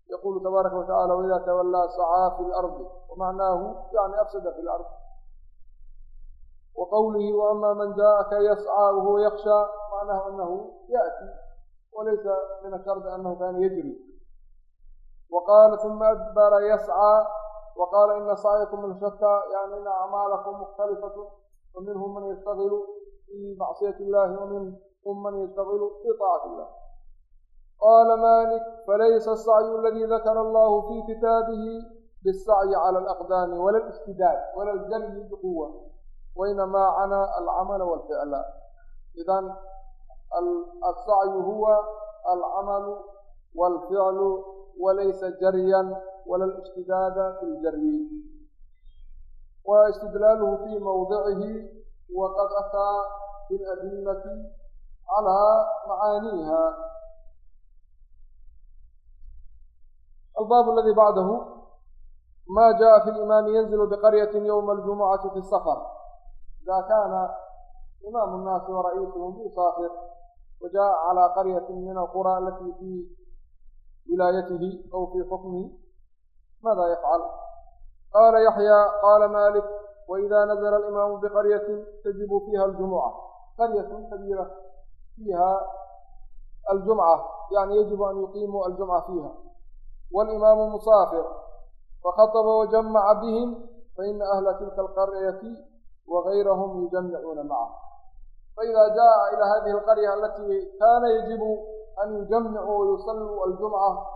يقول تبارك وتعالى وإذا تولى سعى في الأرض ومعناه يعني أفسد في الأرض وقوله وأما من جاءك يسعى وهو يخشى معناه أنه يأتي walaysa min ashardi anahu kaana yajri waqaala uma adbara yascaa waqaala ina sacyakum lshataa yani ina acmaalakum mukhtalifatun faminhum man yashtagilu fii macsiyati illahi waminhum man yashtagilu fii taacati illah qaala malik falaysa asacyu aladii dakara allahu fii kitaabihi bisacyi cala alaqdaami wala listidaad wala aljamyi biquwa wainamaa cana alcamala walficla idan الsacyu huwa alcamalu wاlficlu walaysa jaryan wala اlاجtidaada fi اljaryi wa istidlaaluhu fii mawdicihi waqad ataa biاladillati calى macaaniiha albaab aladi bacdahu ma jaءa fi اlimaam yanzilu bqaryaة ywma اljumucaةi fi الsafar ida kaana imaam الnaasi وra'iisuhum musaafir وجاء على قرية من القرى التي في ولايته أو في حكمه ماذا يفعل قال يحيى قال مالك وإذا نزل الإمام بقرية تجب فيها الجمعة قرية كبيرة فيها الجمعة يعني يجب أن يقيموا الجمعة فيها والإمام مسافر فخطب وجمع بهم فإن أهل تلك القرية وغيرهم يجمعون معه فإذا جاء إلى هذه القرية التي كان يجب أن يجمعوا ويصلوا الجمعة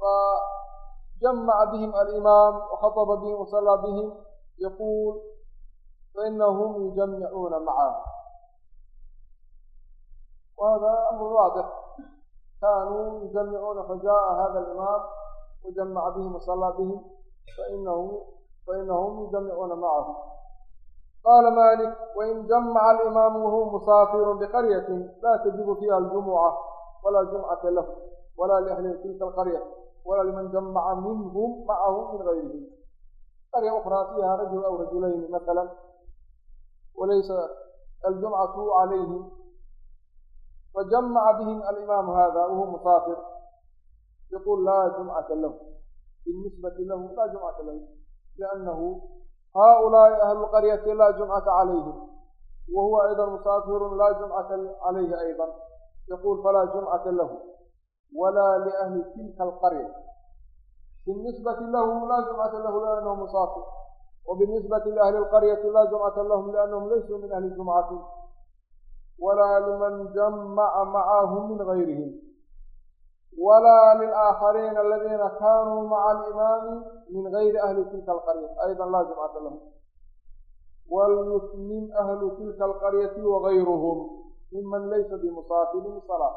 فجمع بهم الإمام وخطب بهم وصلى بهم يقول فإنهم يجمعون معه وهذا أمر واضح كانوا يجمعون فجاء هذا الإمام وجمع بهم وصلى بهم فإنه فإنهم يجمعون معه qaala maalik wain jamaca alimaamu wahuwa musaafiru biqaryatin laa tajibu fiiha aljumuca walaa jumcata lahu walaa liahli tilka alqarya walaa liman jamaca minhum macahum min gayrihim qarya ukhraa fiiha rajul aw rajulayni masalan walaysa aljumcatu calayhim فجمع بهم الإمام هذا وهو مسافر يقول لا جمعة له بالنسبة له لا جمعة له لأنه haulaa'i ahlu qaryati laa jumcata calayhim wa huwa aydan musaafirun laa jumcata calayhi aydan yaquul falaa jumcata lahu walaa liahli tilka alqarya binisbati lahu laa jumcata lahu liannahu musaafir وبالنسبة لأهل القرية لا جمعة لهم لأنهم ليسوا من أهل الجمعة ولا لمن جمع معهم من غيرهم ولا للآخرين الذين كانوا مع الإمام من غير أهل تلك القرية أيضا لا جمعة لهم وليتمم أهل تلك القرية وغيرهم ممن ليس بمصافل صلاة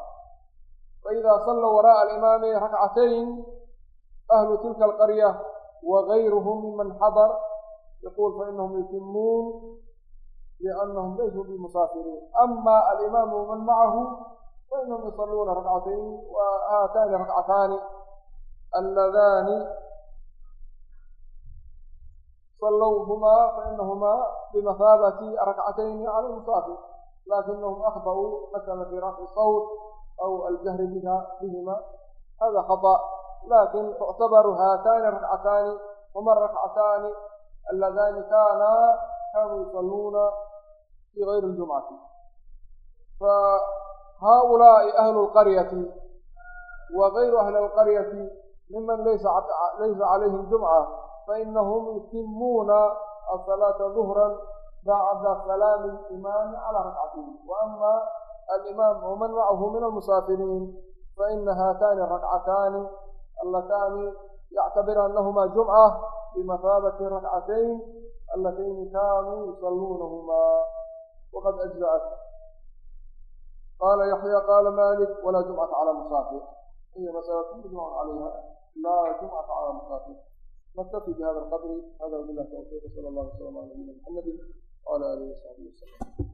فإذا صلوا وراء الإمام ركعتين أهل تلك القرية وغيرهم ممن حضر يقول فإنهم يتمون لأنهم ليسوا بمسافرين أما الإمام ومن معه fainahum yusaluuna rakcatayn wa haataani rakcataani صلوهما فإنهما بمثابة ركعتين على المسافر لكنهم أخطأوا مثلا في رفع الصوت أو الجهر بها بهما هذا خطأ لكن تعتبر هاتان ركعتان هما الركعتان اللذان كانا كانوا يصلون في غير الجمعة ف haaulaa'i ahlu lqaryati wa gayru ahli lqaryati miman laysa calayhim jumca fainahum yutimuuna asalaata duhran bacda salaami alimaami calaa rakcatihi wa ama alimaam waman macahu min almusaafiriin faina haataani rakcataani allataani yactabir anahuma jumca bimahaabati rakcatayn allatayni kaanuu yusalluunahumaa waqad ajzacat qaala yaxya qaala malik walaa jumcata calaa musaafir hiy masأlة mujmac calayha laa jumcata calaa musaafir naktafi bihada اlqadri hada wabilah tawfiq sala اllah wslm ala nabiyina mxamadi wala alihi wasaxbihi waslm